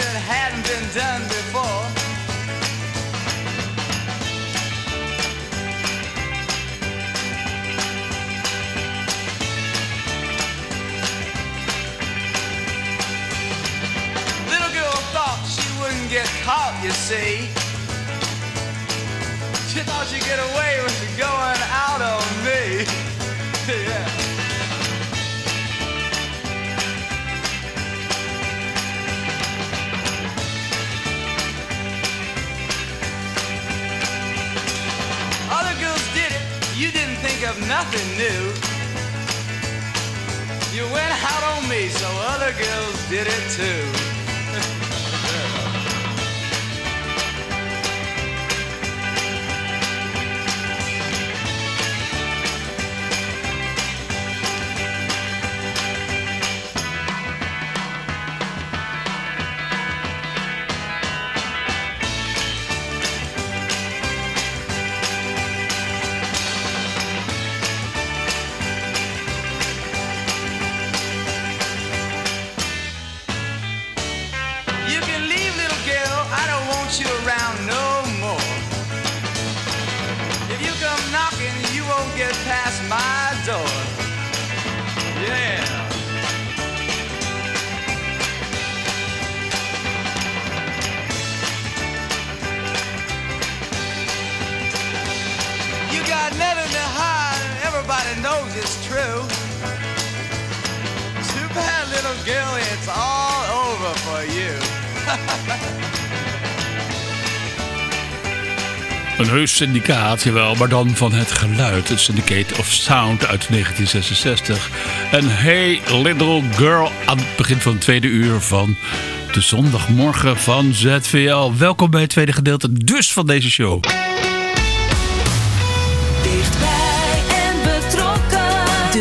that hadn't been done before. Little girl thought she wouldn't get caught, you see. She thought she'd get away with nothing new. You went out on me, so other girls did it too. It's true. Too bad, little girl, it's all over for you. Een heus syndicaat, jawel, maar dan van het geluid. Het Syndicate of Sound uit 1966. En Hey Little Girl aan het begin van het tweede uur van de zondagmorgen van ZVL. Welkom bij het tweede gedeelte dus van deze show.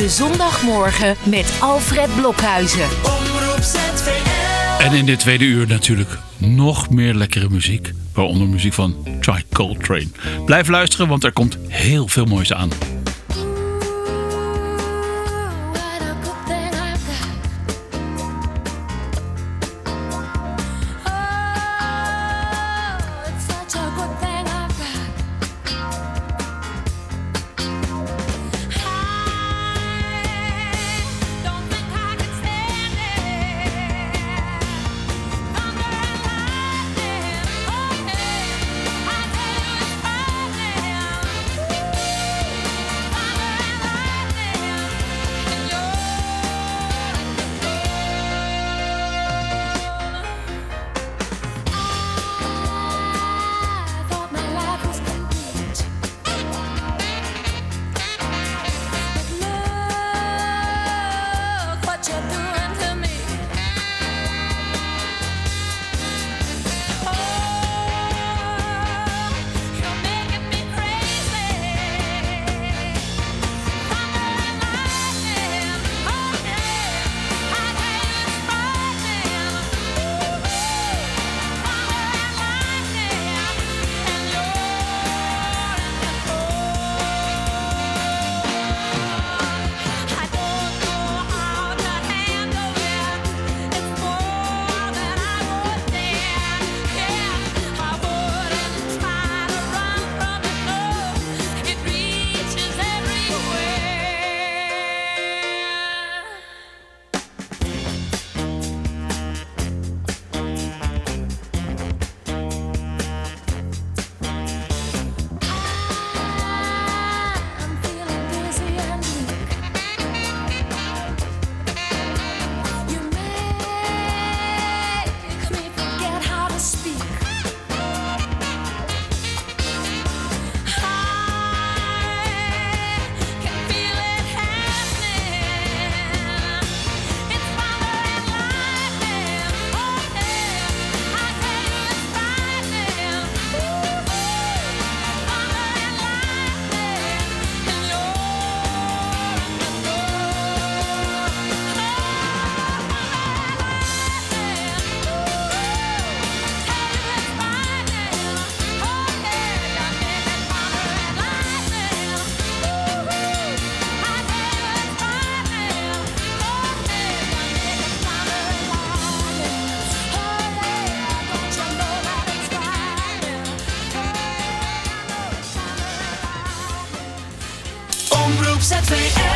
De zondagmorgen met Alfred Blokhuizen. Omroep ZVL. En in dit tweede uur natuurlijk nog meer lekkere muziek. Waaronder muziek van Try Coltrane. Blijf luisteren, want er komt heel veel moois aan. ZVL.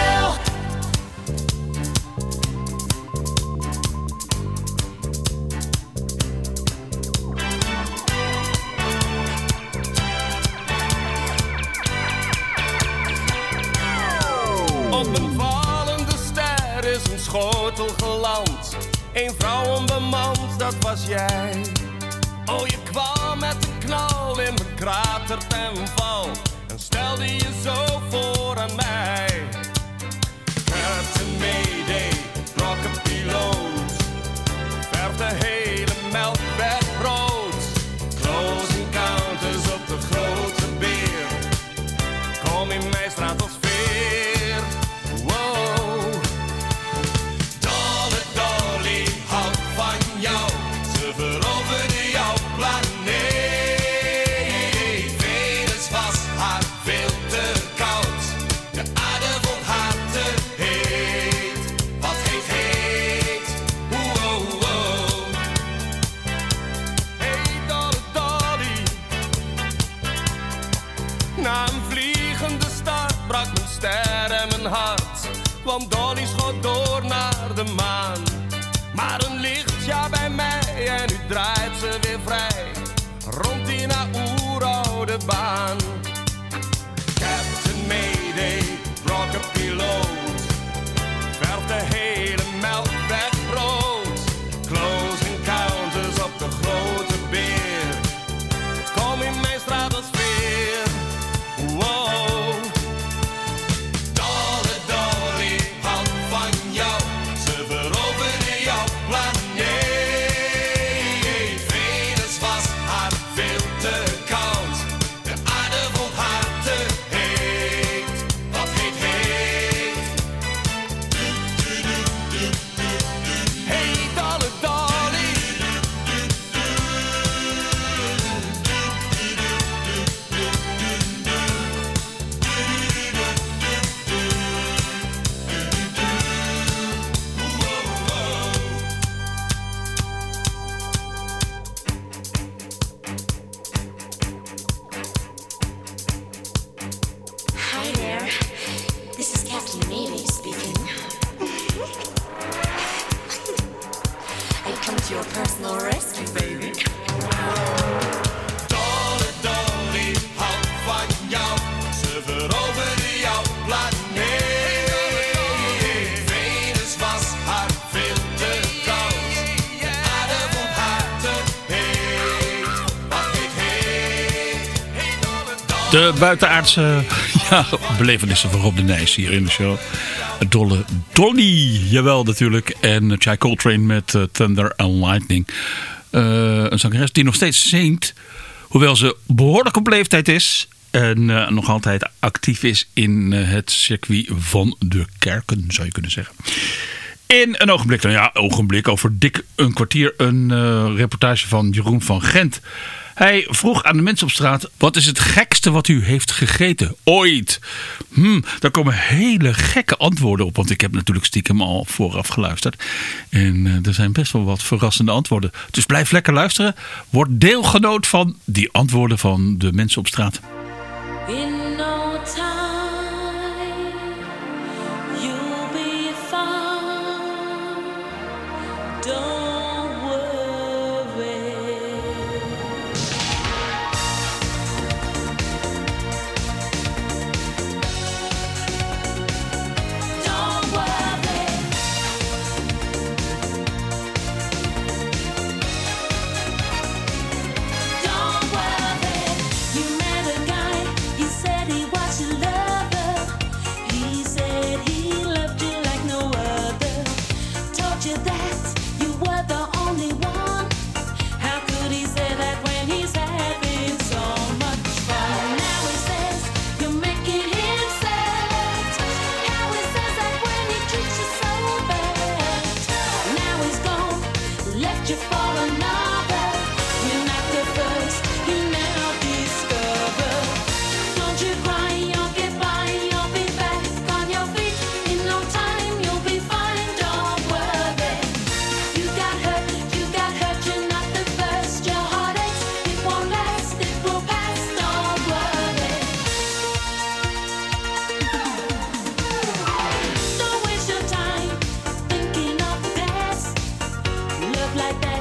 De buitenaardse ja, belevenissen van Rob de Nijs hier in de show. Dolle Dolly, jawel natuurlijk. En Chai Coltrane met eh, Thunder and Lightning. Eh, een zangeres die nog steeds zingt. Hoewel ze behoorlijk op leeftijd is. En eh, nog altijd actief is in eh, het circuit van de kerken, zou je kunnen zeggen. In een ogenblik, nou ja, ogenblik, over dik een kwartier, een eh, reportage van Jeroen van Gent. Hij vroeg aan de mensen op straat: wat is het gekste wat u heeft gegeten? Ooit. Hm, daar komen hele gekke antwoorden op, want ik heb natuurlijk stiekem al vooraf geluisterd. En eh, er zijn best wel wat verrassende antwoorden. Dus blijf lekker luisteren. Word deelgenoot van die antwoorden van de mensen op straat. like that.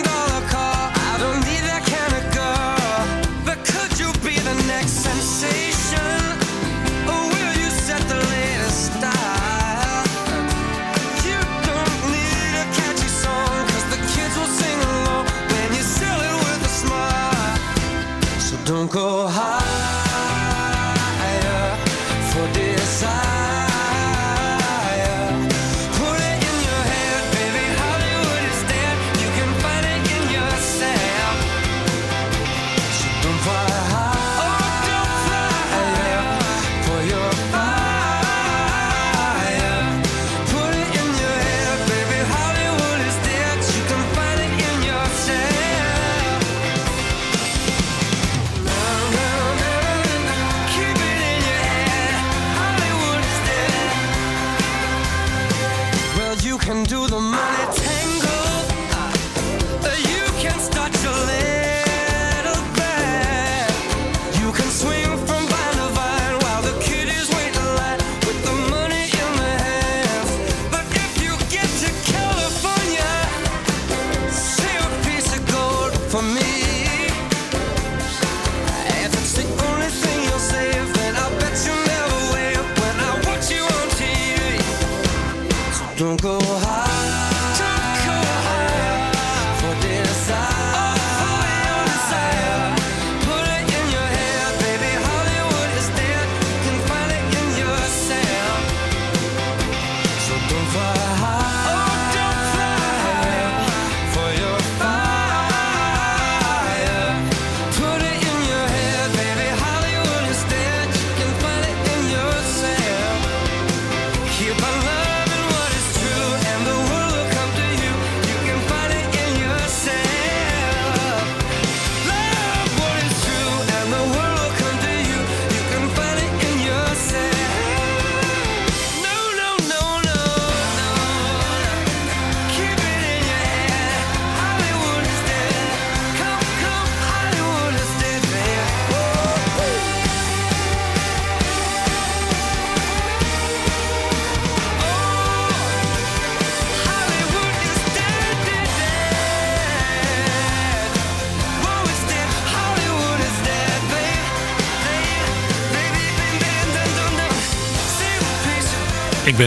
don't go higher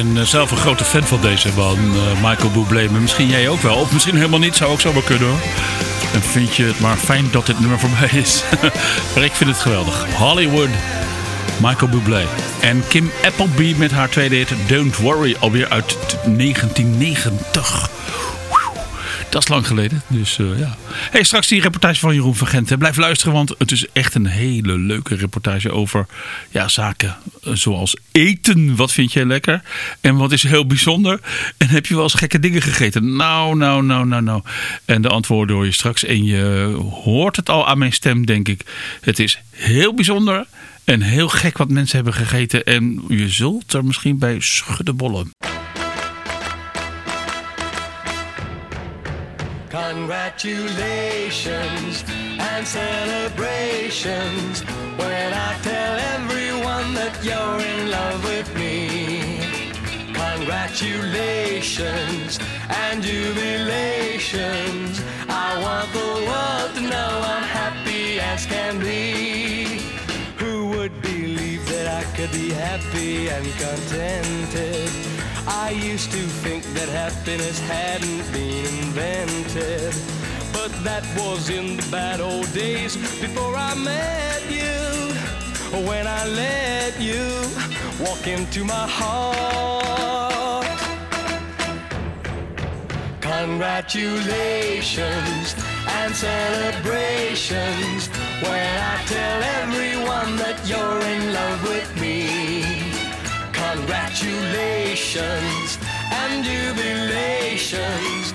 ben eh, zelf een grote fan van deze van eh, Michael Bublé. Maar misschien jij ook wel. Of misschien helemaal niet. Zou ook zo wel kunnen hoor. En vind je het maar fijn dat dit nummer voorbij is. maar ik vind het geweldig. Hollywood. Michael Bublé. En Kim Appleby met haar tweede hit Don't Worry. Alweer uit t- 1990. Dat is lang geleden. Dus eh, ja. Hey, straks die reportage van Jeroen van Gent. Blijf luisteren, want het is echt een hele leuke reportage over ja, zaken eh, zoals eten. Wat vind jij lekker? En wat is heel bijzonder? En heb je wel eens gekke dingen gegeten? Nou, nou, nou, nou, nou. En de antwoorden hoor je straks. En je hoort het al aan mijn stem, denk ik. Het is heel bijzonder en heel gek wat mensen hebben gegeten. En je zult er misschien bij schudden bollen. Congratulations and celebrations when I tell everyone that you're in love with me. Congratulations and jubilations. I want the world to know I'm happy as can be. Who would believe that I could be happy and contented? I used to think that happiness hadn't been invented. But that was in the bad old days before I met you. when I let you walk into my heart. Congratulations and celebrations when I tell everyone that you're in love with me. Congratulations and jubilations.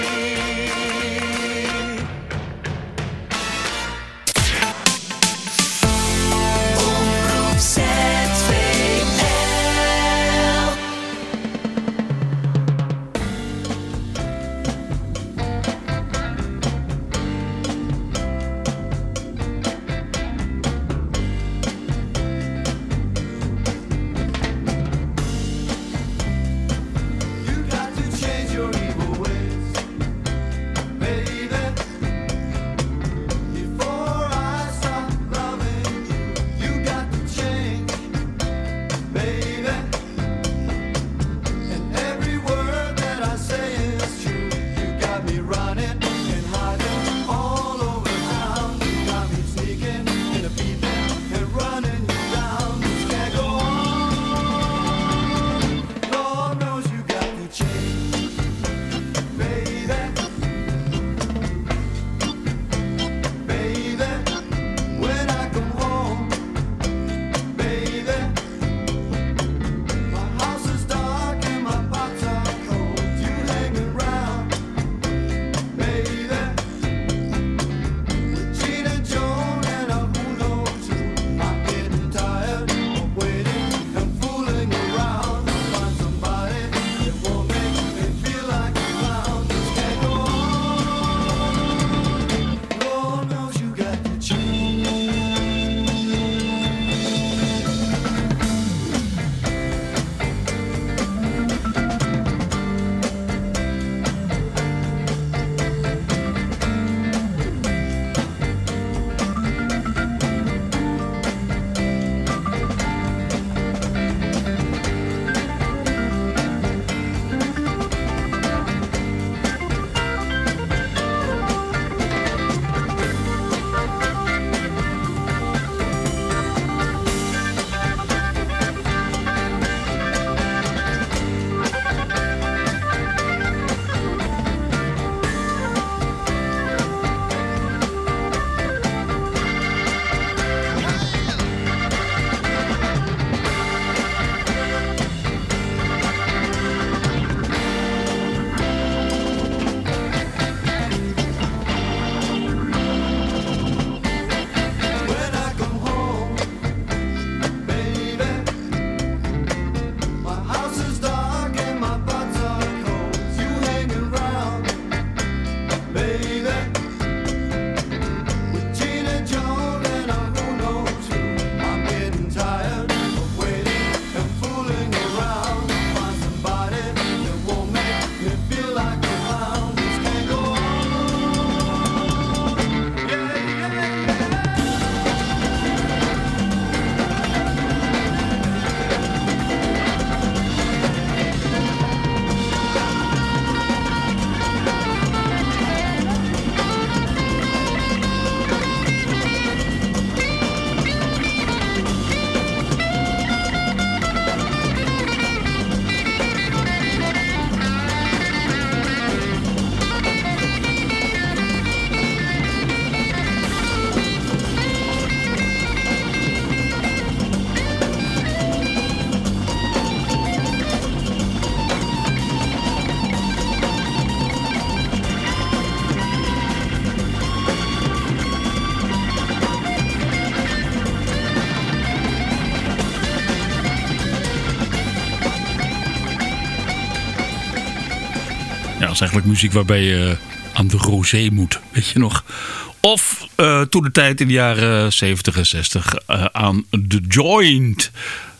Eigenlijk muziek waarbij je aan de rosé moet, weet je nog. Of eh, toen de tijd in de jaren 70 en 60 eh, aan The Joint.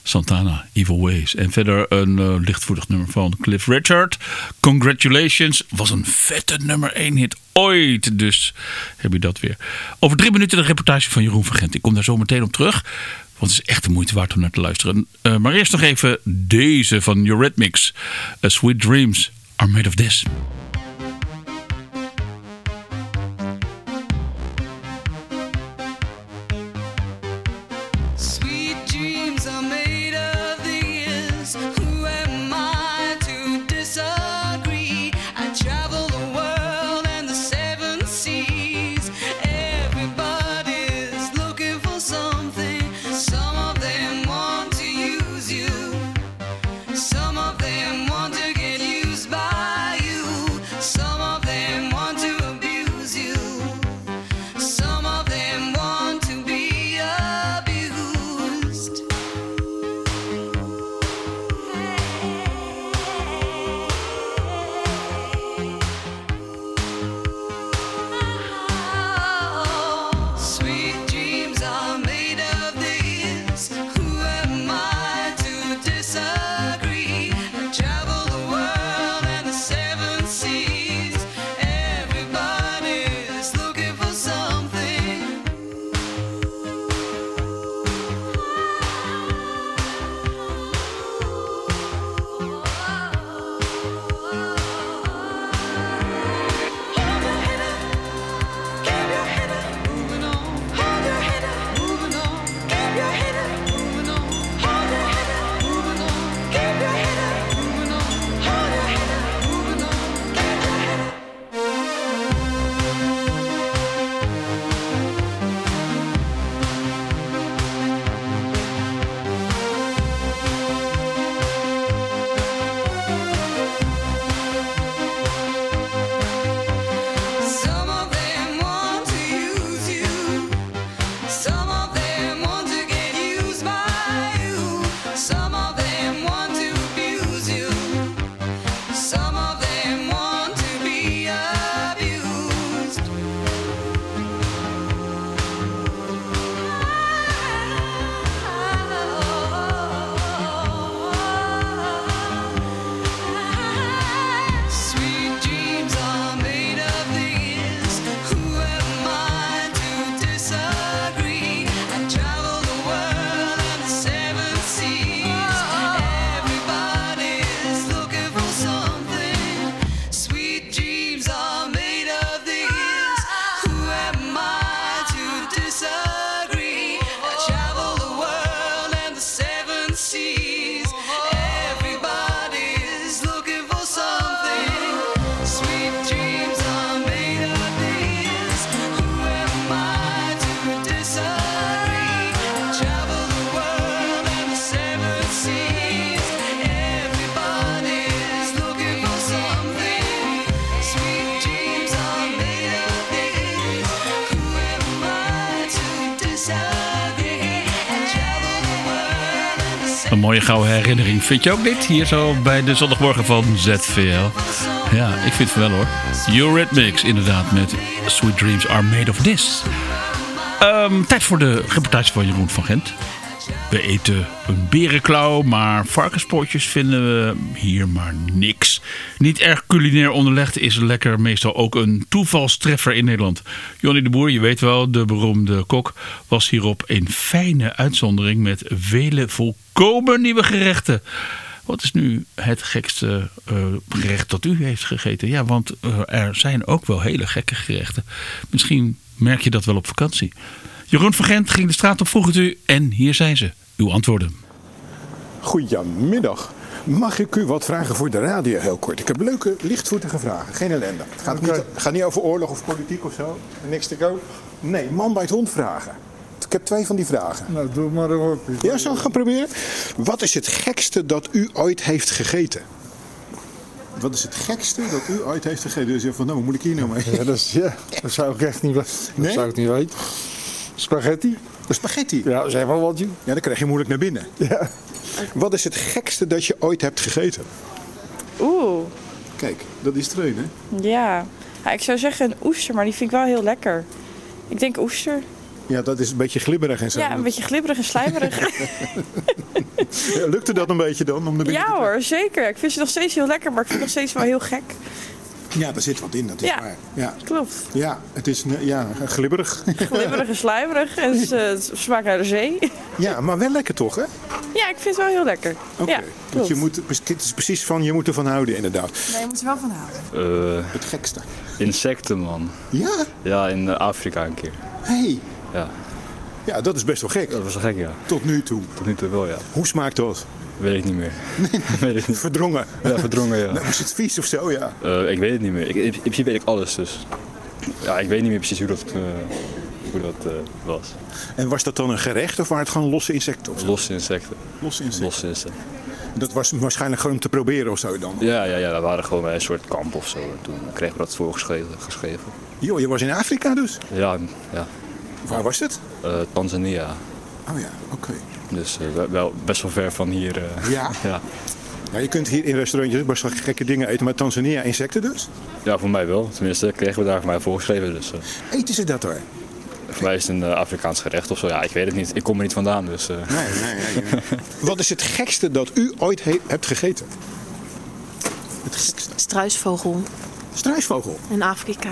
Santana, Evil Ways. En verder een lichtvoetig nummer van Cliff Richard. Congratulations. Was een vette nummer 1 hit ooit. Dus heb je dat weer. Over drie minuten de reportage van Jeroen van Gent. Ik kom daar zo meteen op terug. Want het is echt de moeite waard om naar te luisteren. Maar eerst nog even deze van Eurythmics. Sweet Dreams are made of this. Mooie gouden herinnering. Vind je ook dit? Hier zo bij de zondagmorgen van ZVL. Ja, ik vind het wel hoor. Eurythmics inderdaad met Sweet Dreams Are Made of This. Ehm, tijd voor de reportage van Jeroen van Gent. We eten een berenklauw, maar varkenspootjes vinden we hier maar niks. Niet erg culinair onderlegd is lekker meestal ook een toevalstreffer in Nederland. Jonny de Boer, je weet wel, de beroemde kok, was hierop een fijne uitzondering met vele volkomen nieuwe gerechten. Wat is nu het gekste eh, gerecht dat u heeft gegeten? Ja, want eh, er zijn ook wel hele gekke gerechten. Misschien merk je dat wel op vakantie. Jeroen van Gent ging de straat op, vroeg het u en hier zijn ze. Uw antwoorden. Goedemiddag. Mag ik u wat vragen voor de radio heel kort? Ik heb leuke, lichtvoetige vragen. Geen ellende. Het gaat, niet, gaat niet over oorlog of politiek of zo. Niks te koop. Nee, man bij het hond vragen. Ik heb twee van die vragen. Nou, doe maar op. Ja, zal ik gaan proberen? Wat is het gekste dat u ooit heeft gegeten? Wat is het gekste dat u ooit heeft gegeten? Dus je zegt van, nou, moet ik hier nou mee? Ja, dat, is, ja, dat zou ik echt niet weten. Dat Nee? zou ik niet weten. Spaghetti? De spaghetti. Ja, zeg maar wat je. Ja, dan krijg je moeilijk naar binnen. Ja. Wat is het gekste dat je ooit hebt gegeten? Oeh, Kijk, dat is hè? Ja. ja, ik zou zeggen een oester, maar die vind ik wel heel lekker. Ik denk oester. Ja, dat is een beetje glibberig en zo. Ja, een beetje glibberig en slijmerig. Ja, Lukte dat een beetje dan? Om de binnen ja te hoor, zeker. Ik vind ze nog steeds heel lekker, maar ik vind het nog steeds wel heel gek. Ja, daar zit wat in, dat is Ja. waar. Ja. Klopt. ja, het is eh, ja, glibberig. Glibberig en slijmerig en het, eh, het smaakt naar de zee. ja, maar wel lekker toch, hè? Ja, ik vind het wel heel lekker. Oké. Ja, Want klopt. je moet, het is precies van, je moet ervan houden, inderdaad. Nee, je moet er wel van houden. Eh, Het gekste. insecten, man. Ja? Ja, in Afrika een keer. hey. Ja, Ja, dat is best wel gek. dat was wel gek, ja. Tot nu toe. Tot nu toe wel, ja. Hoe smaakt dat? Weet ik niet meer. weet ik niet. Verdrongen. Ja, verdrongen, ja. Nou, is het vies of zo, ja? Eh, ik weet het niet meer. Ik, in, in principe weet ik alles, dus... Ja, ik weet niet meer precies hoe dat, eh, hoe dat eh, was. En was dat dan een gerecht of waren het gewoon losse insecten? Of? Losse insecten. Losse insecten. Losse insecten. Dat was waarschijnlijk gewoon om te proberen of zo dan. Ja, ja, ja, we waren gewoon bij een soort kamp of zo. En toen kregen we dat voorgeschreven. Geschreven. Joh, je was in Afrika dus? Ja, ja. Waar was het? Tanzania. Oh ja, oké. Dus eh, wel- best wel ver van hier. eh. Ja? ja. Nou, je kunt hier in restaurantjes best wel gekke dingen eten, maar Tanzania insecten dus? Ja, voor mij wel. Tenminste, kregen we daar voor mij voorgeschreven. Dus eh, Eten ze dat hoor? voor mij is het een Afrikaans gerecht of zo. Ja, ik weet het niet. Ik kom er niet vandaan. Dus, eh. Nee, nee, nee. nee. Wat is het gekste dat u ooit he- hebt gegeten? Het gekste. Struisvogel Struisvogel. in Afrika.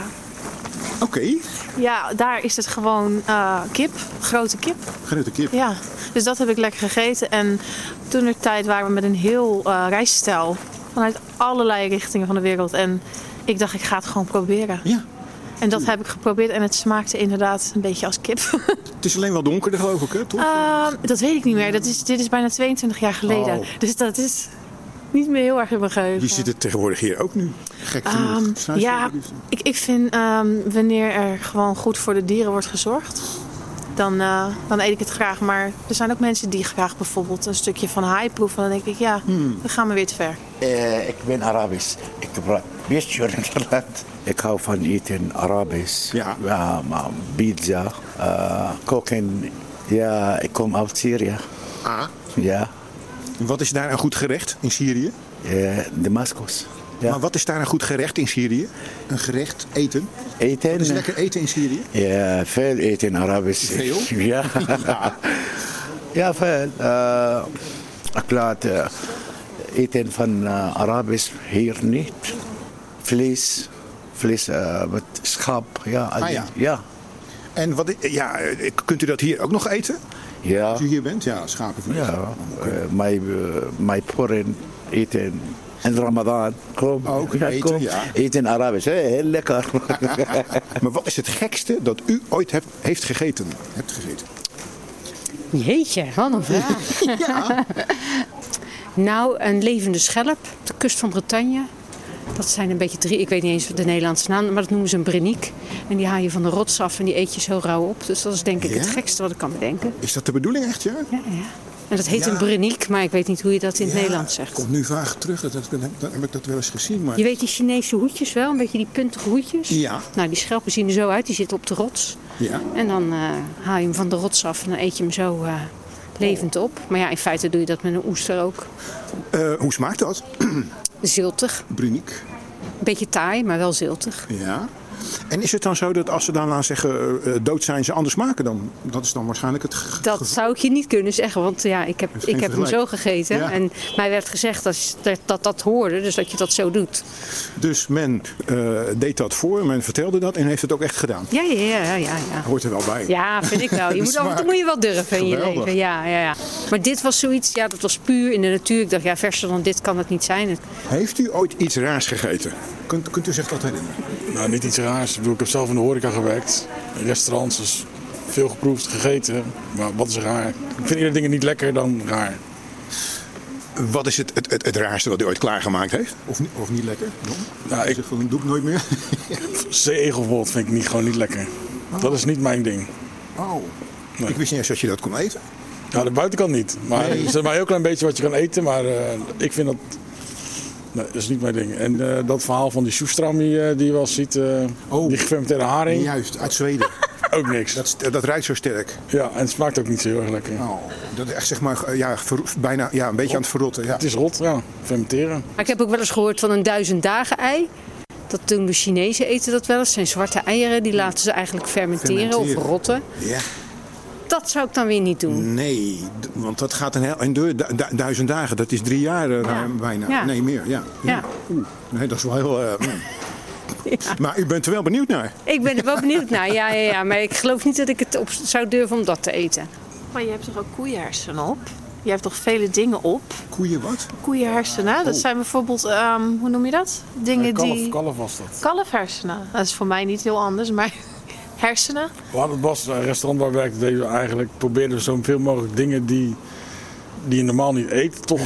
Oké. Ja, daar is het gewoon eh, kip, grote kip. Grote kip. Ja, dus dat heb ik lekker gegeten. En toen er tijd waren we met een heel reisstel vanuit allerlei richtingen van de wereld. En ik dacht, ik ga het gewoon proberen. Ja. En dat heb ik geprobeerd en het smaakte inderdaad een beetje als kip. Het is alleen wel donkerder geloof ik, hè? Toch? Ehm, dat weet ik niet meer. Dat is, dit is bijna 22 jaar geleden. Oh. Dus dat is niet meer heel erg in mijn geheugen. Je ziet het tegenwoordig hier ook nu. Gek Ehm, genoeg. Struisvogel ja, ik, ik vind ehm, wanneer er gewoon goed voor de dieren wordt gezorgd, dan, eh, dan eet ik het graag. Maar er zijn ook mensen die graag bijvoorbeeld een stukje van haai proeven. Dan denk ik, ja, Hmm. dan gaan we weer te ver. Eh, ik ben Arabisch. Ik praat beetje Nederland. Ik hou van eten Arabisch. Ja. maar pizza, eh, koken. Ja, ik kom uit Syrië. Ah. Ja, Wat is daar een goed gerecht in Syrië? eh, Damascus. Ja. Maar wat is daar een goed gerecht in Syrië? Een gerecht, eten? Eten? Wat is lekker eten in Syrië? Ja, veel eten Arabisch. Veel? Ja. ja, veel. Eh, ik laat eh, eten van eh, Arabisch hier niet. Vlees. Vlees eh, met schap. Ja, Ah, ja. ja. En wat, ja, eh, kunt u dat hier ook nog eten? Ja. Als u hier bent? Ja, schapenvlees. Ja, eh, mijn, eh, mijn poren eten in Ramadan. Kom, Ook eten, kom. ja. Eten Arabisch, hè, heel lekker. maar wat is het gekste dat u ooit hebt, heeft gegeten? Hebt gegeten? Jeetje, wat een vraag. nou, een levende schelp op de kust van Bretagne. Dat zijn een beetje drie, ik weet niet eens de Nederlandse naam, maar dat noemen ze een breniek. En die haal je van de rots af en die eet je zo rauw op. Dus dat is denk ik Ja? het gekste wat ik kan bedenken. Is dat de bedoeling echt, ja? Ja, ja. En dat heet Ja. een breniek, maar ik weet niet hoe je dat in het Nederlands zegt. Komt nu vaag terug, dat, dat, dat heb ik dat wel eens gezien. Maar... Je weet die Chinese hoedjes wel, een beetje die puntige hoedjes? Ja. Nou, die schelpen zien er zo uit, die zitten op de rots. Ja. En dan eh, haal je hem van de rots af en dan eet je hem zo eh, levend op. Maar ja, in feite doe je dat met een oester ook. Eh, hoe smaakt dat? Ziltig. Bruniek. Een beetje taai, maar wel ziltig. Ja. En is het dan zo dat als ze dan aan zeggen eh, dood zijn ze anders maken dan? Dat is dan waarschijnlijk het Dat zou ik je niet kunnen zeggen, want ja, ik heb, ik heb hem zo gegeten. Ja. En mij werd gezegd dat, dat dat dat hoorde, dus dat je dat zo doet. Dus men eh, deed dat voor, men vertelde dat en heeft het ook echt gedaan. Ja, ja, ja, ja. ja. Hoort er wel bij. Ja, vind ik wel. Je moet, af en toe moet je wel durven in je leven. Ja, ja, ja. Maar dit was zoiets, ja, dat was puur in de natuur. Ik dacht, ja, verser dan dit kan het niet zijn. Heeft u ooit iets raars gegeten? Kunt, kunt u zich dat herinneren? Nou, niet iets raars. Ik, bedoel, ik heb zelf in de horeca gewerkt. In restaurants, dus veel geproefd, gegeten. Maar wat is raar? Ik vind eerder dingen niet lekker dan raar. Wat is het, het, het, het raarste wat u ooit klaargemaakt heeft? Of, niet- of niet lekker? Nou, ik zeg van, doe ik nooit meer. Bijvoorbeeld vind ik niet, gewoon niet lekker. Dat is niet mijn ding. Oh. Ik wist niet eens dat je dat kon eten. Nou, de buitenkant niet. Maar Nee. er is maar een heel klein beetje wat je kan eten. Maar eh, ik vind dat... Nee, dat is niet mijn ding. En eh, dat verhaal van die soestrami eh, die je wel ziet. eh, die gefermenteerde haring. Juist, uit Zweden. Ook niks. Dat, dat ruikt zo sterk. Ja, en het smaakt ook niet zo heel erg lekker. Oh, dat is echt zeg maar ja, ver- bijna ja, een beetje aan het verrotten. Ja. Het is rot, ja. Fermenteren. Maar ik heb ook wel eens gehoord van een duizend dagen ei. Dat doen de Chinezen eten dat wel eens. Het zijn zwarte eieren, die laten ze eigenlijk fermenteren, Fermenteren. of rotten. Ja. Dat zou ik dan weer niet doen. Nee, want dat gaat een, heel, een deur, du- du- duizend dagen. Dat is drie jaar eh, bijna. Ja. Nee, meer. Ja. Ja. Oeh, nee, dat is wel heel... eh, mm. Maar u bent er wel benieuwd naar. Ik ben er wel benieuwd naar, ja, ja, ja. Maar ik geloof niet dat ik het op zou durven om dat te eten. Maar je hebt toch ook koeienhersenen op? Je hebt toch vele dingen op? Koeien wat? Koeienhersenen, dat Oh. zijn bijvoorbeeld, ehm, hoe noem je dat? Dingen kalf, die... kalf was dat. Kalfhersenen. Dat is voor mij niet heel anders, maar hersenen. We hadden het Bas, een restaurant waar we werkten, deden we eigenlijk, probeerden we zoveel mogelijk dingen die, die je normaal niet eet, toch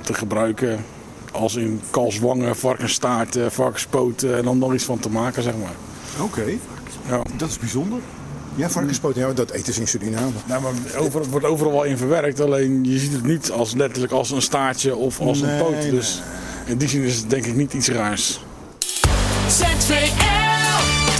te gebruiken. Als in kalfswangen, varkensstaarten, varkenspoten en dan nog iets van te maken, zeg maar. Oké, Ja. dat is bijzonder. Ja, varkenspoten, ja, dat eten ze in Suriname. Nou, maar over, het wordt overal wel in verwerkt, alleen je ziet het niet als letterlijk als een staartje of als Nee, een poot. nee, Dus in die zin is het denk ik niet iets raars. ZVL.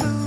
Ah,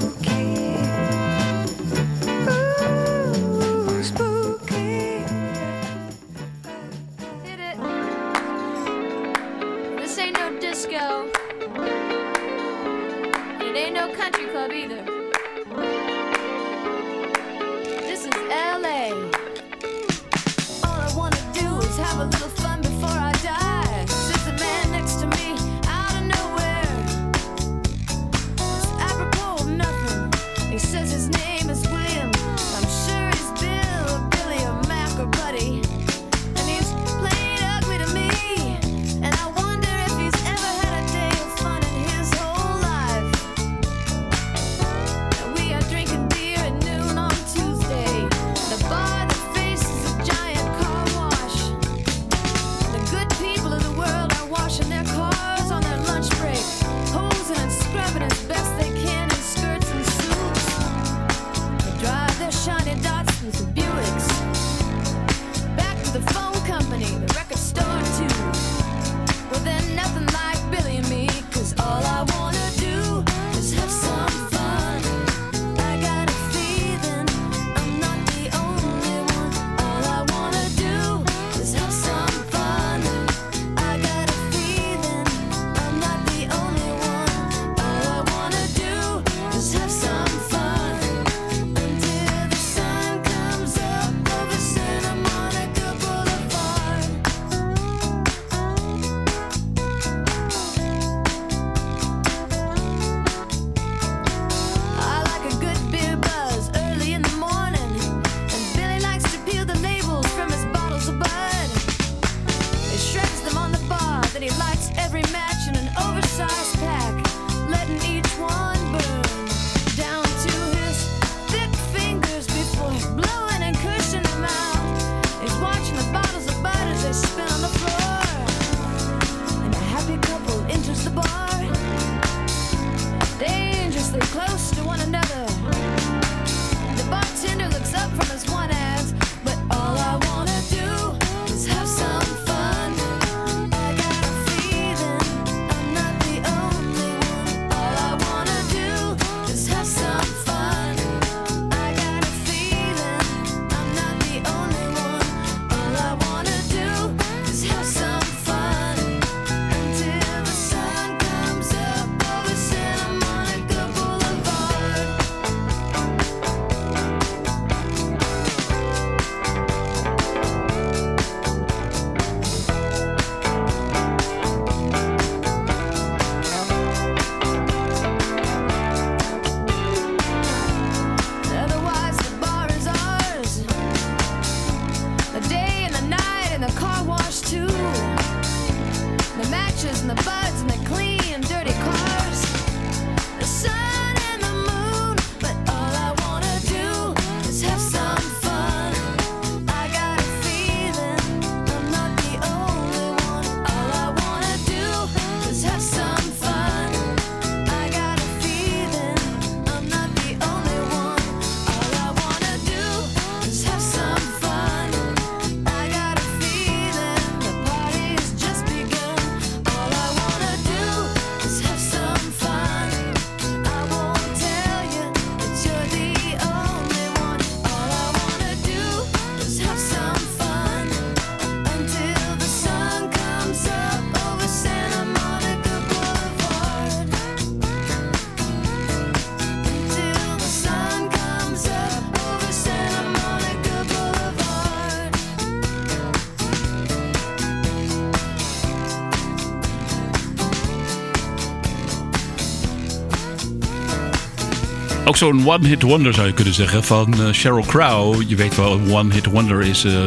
Zo'n one-hit wonder zou je kunnen zeggen van eh, Sheryl Crow. Je weet wel, een one-hit wonder is... eh,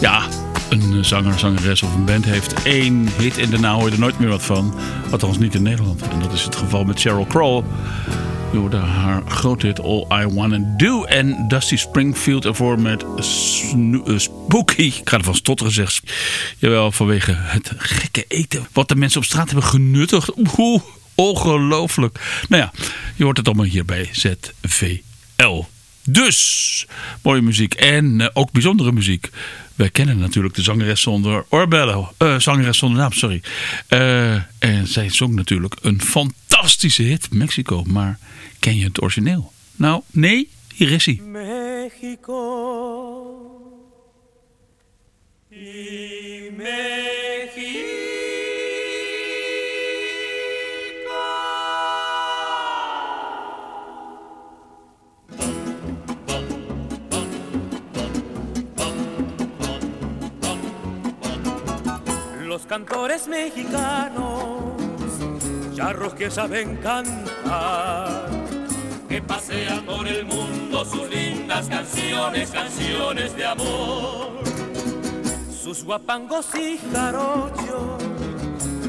ja, een zanger, zangeres of een band heeft één hit en daarna hoor je er nooit meer wat van. Althans niet in Nederland. En dat is het geval met Sheryl Crow. Hoorde haar grote hit All I Wanna Do. En Dusty Springfield ervoor met eh, Spooky. Ik ga ervan stotteren zeg. Jawel, vanwege het gekke eten. Wat de mensen op straat hebben genuttigd. Oeh, ongelooflijk. Nou ja, je hoort het allemaal hier bij ZVL. Dus, mooie muziek en eh, ook bijzondere muziek. Wij kennen natuurlijk de zangeres zonder oorbellen. Eh, zangeres zonder naam, sorry. Eh, en zij zong natuurlijk een fantastische hit, Mexico. Maar ken je het origineel? Nou, nee, hier is hij. México y México. Los cantores mexicanos, charros que saben cantar que pasean por el mundo sus lindas canciones, canciones de amor. Sus guapangos y jarochos,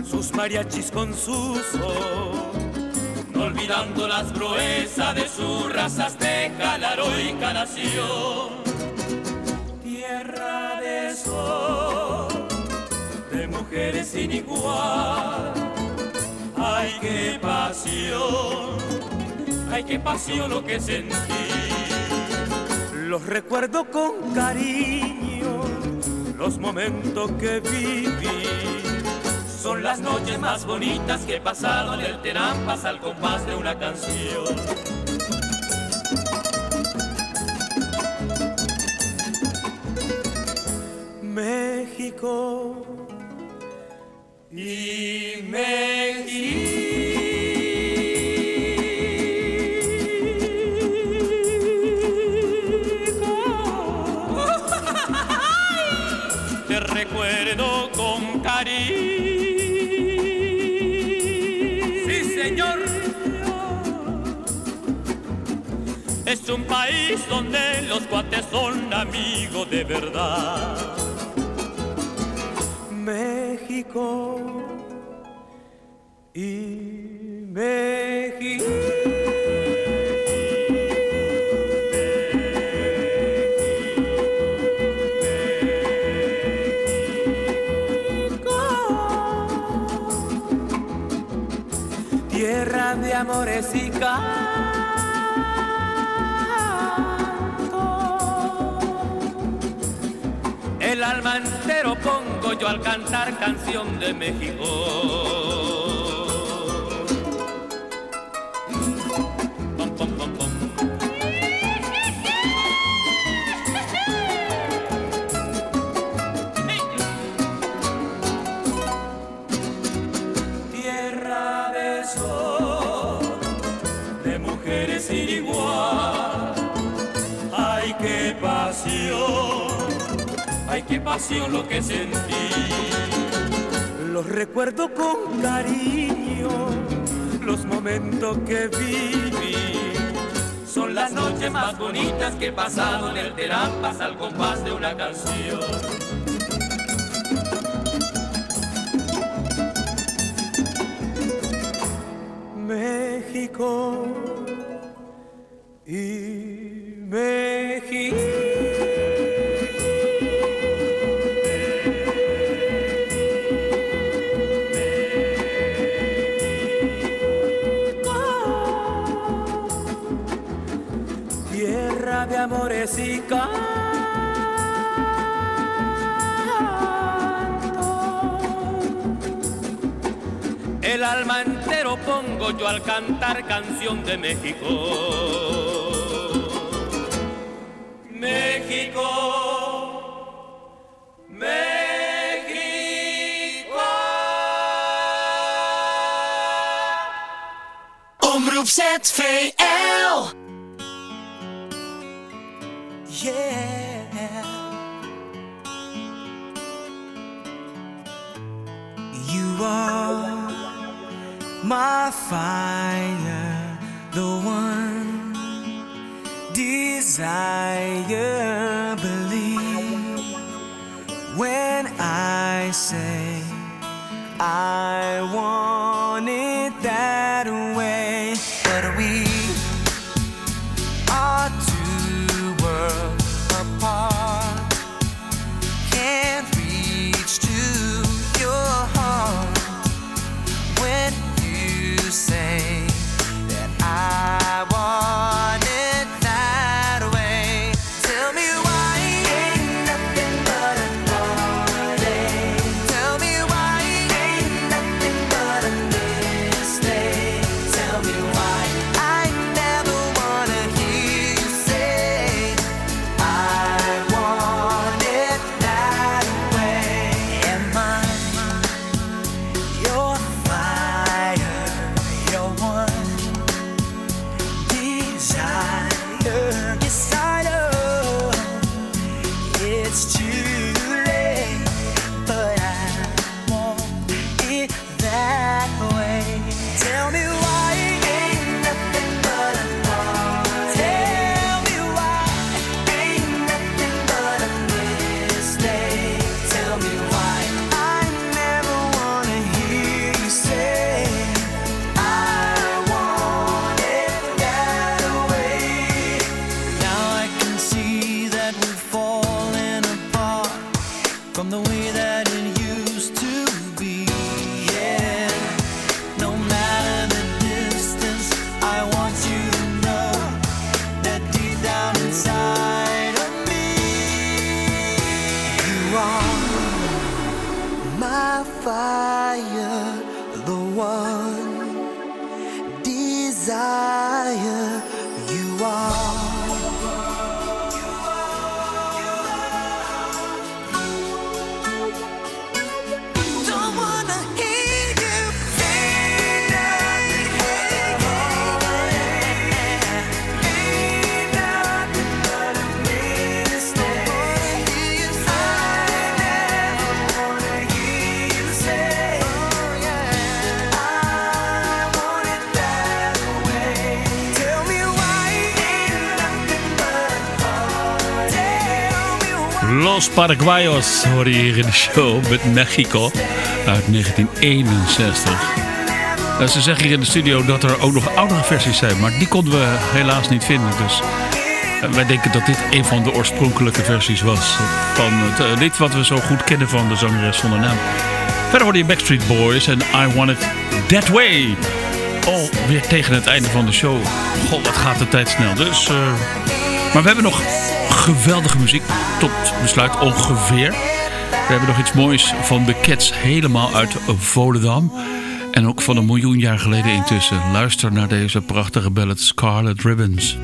sus mariachis con sus son, no olvidando las proezas de sus razas de la heroica nación. Tierra de sol, mujeres sin igual, ay qué pasión ay qué pasión lo que sentí. Los recuerdo con cariño, los momentos que viví. Son las noches más bonitas que he pasado en el Terampas al compás de una canción. México y México. Te recuerdo con cariño. Sí, señor. Es un país donde los cuates son amigos de verdad. México y México. Tierra de amores y canto. El alma entero pongo yo al cantar canción de México. Lo que sentí. Los recuerdo con cariño, los momentos que viví. Son las noches más bonitas que he pasado en el Terampas al compás de una canción. México yo al cantar canción de México. México. México. Omroep. Paraguayos hoorde je hier in de show met Mexico uit 1961. Eh, Ze zeggen hier in de studio dat er ook nog oudere versies zijn, maar die konden we helaas niet vinden. Dus eh, wij denken dat dit een van de oorspronkelijke versies was van het eh, wat we zo goed kennen van de zangeres zonder naam. Verder hoorde je Backstreet Boys en I Want It That Way. Alweer tegen het einde van de show. God, wat gaat de tijd snel. Dus, eh, maar we hebben nog geweldige muziek. Tot besluit ongeveer. We hebben nog iets moois van de Cats helemaal uit Volendam. En ook van een miljoen jaar geleden intussen. Luister naar deze prachtige ballad Scarlet Ribbons.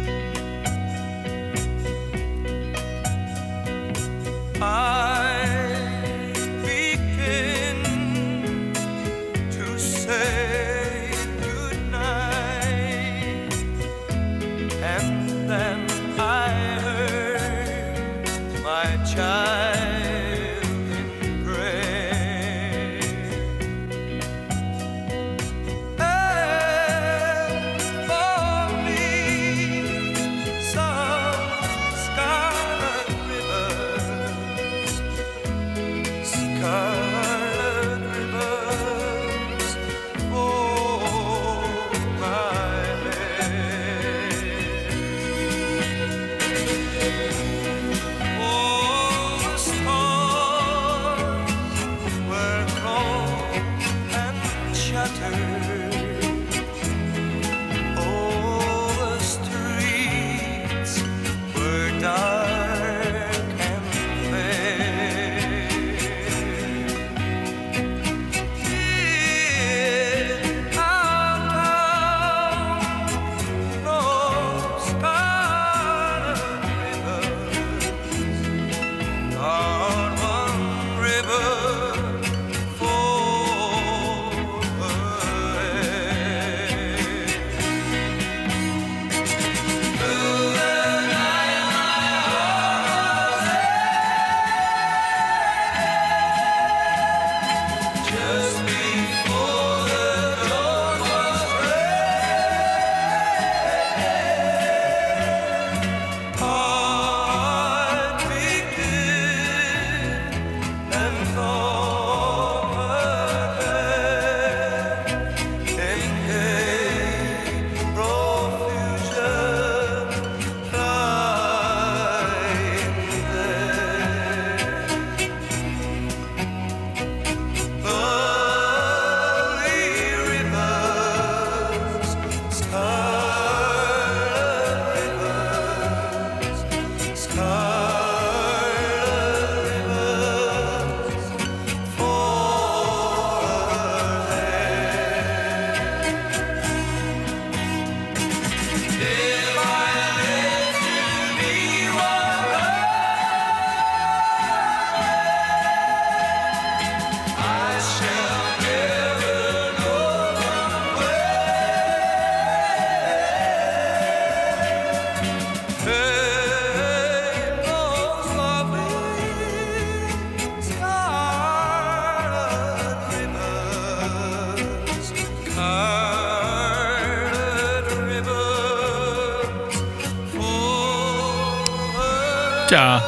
Tja,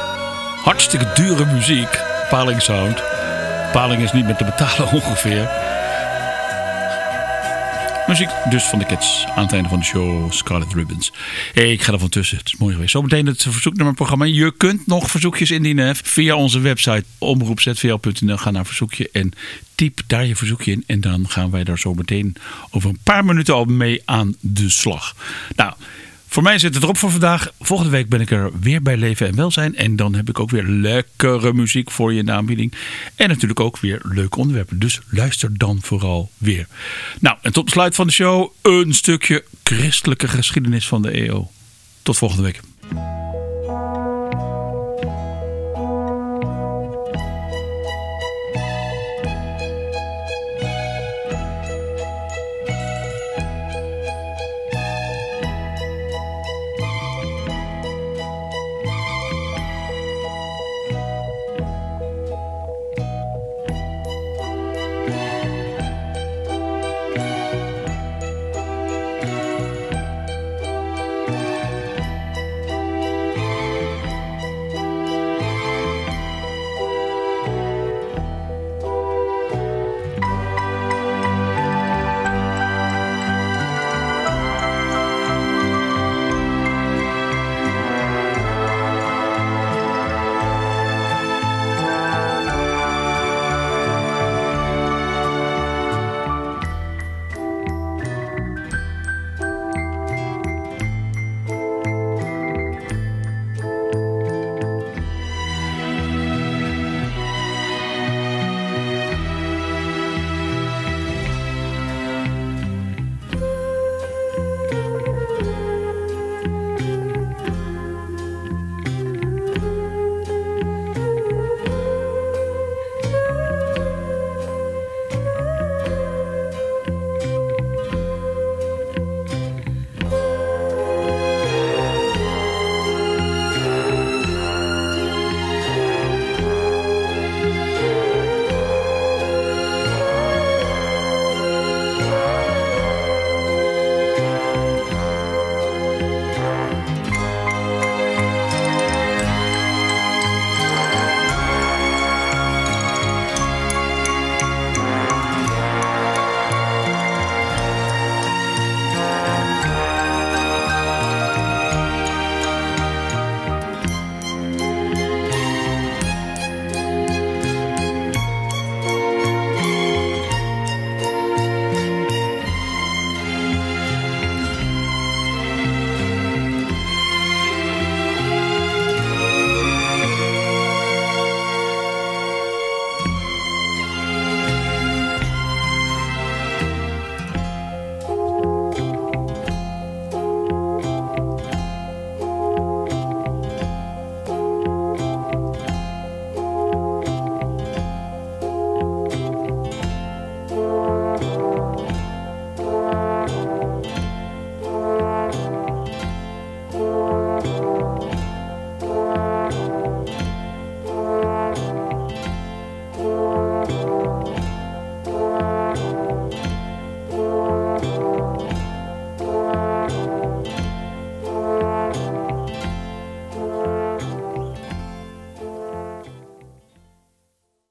hartstikke dure muziek. Paling Sound. Paling is niet meer te betalen ongeveer. Muziek dus van de Kids aan het einde van de show Scarlet Ribbons. Hey, ik ga er van tussen. Het is mooi geweest. Zometeen het verzoeknummerprogramma. Je kunt nog verzoekjes indienen via onze website omroepzvl.nl. Ga naar verzoekje en typ daar je verzoekje in. En dan gaan wij daar zo meteen over een paar minuten al mee aan de slag. Nou, voor mij zit het erop voor vandaag. Volgende week ben ik er weer bij Leven en Welzijn. En dan heb ik ook weer lekkere muziek voor je in de aanbieding. En natuurlijk ook weer leuke onderwerpen. Dus luister dan vooral weer. Nou, en tot besluit van de show een stukje christelijke geschiedenis van de EO. Tot volgende week.